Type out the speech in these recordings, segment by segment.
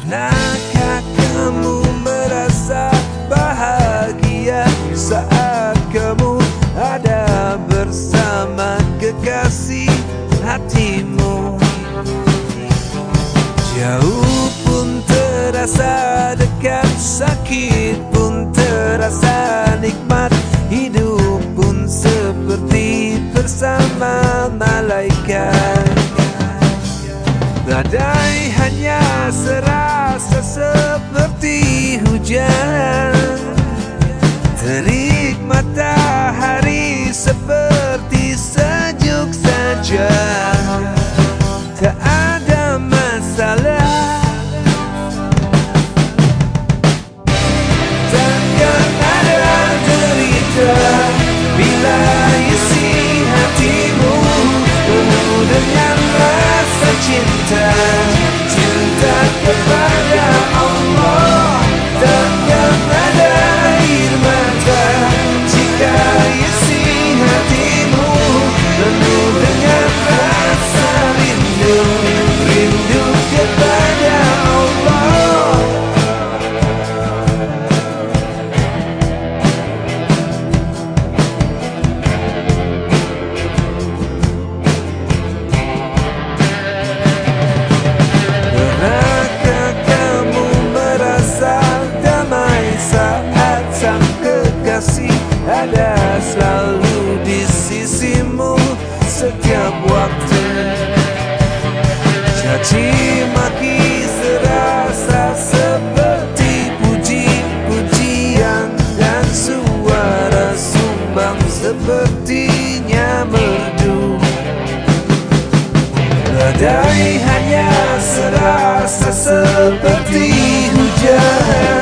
Pernahkah kamu merasa bahagia saat kamu ada bersama kekasih hatimu? Jauh pun terasa dekat, sakit pun terasa nikmat. Hidup pun seperti bersama malaikat Badai hanya serasa seperti hujan. Terik matahari seperti kekasih ada selalu di sisimu setiap waktu. Caci maki serasa seperti puji-pujian dan suara sumbang sepertinya merdu. Badai hanya serasa seperti hujan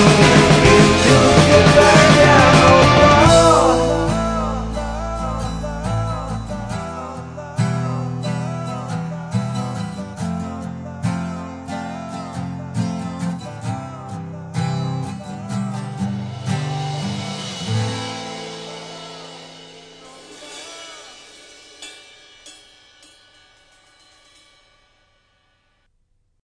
you.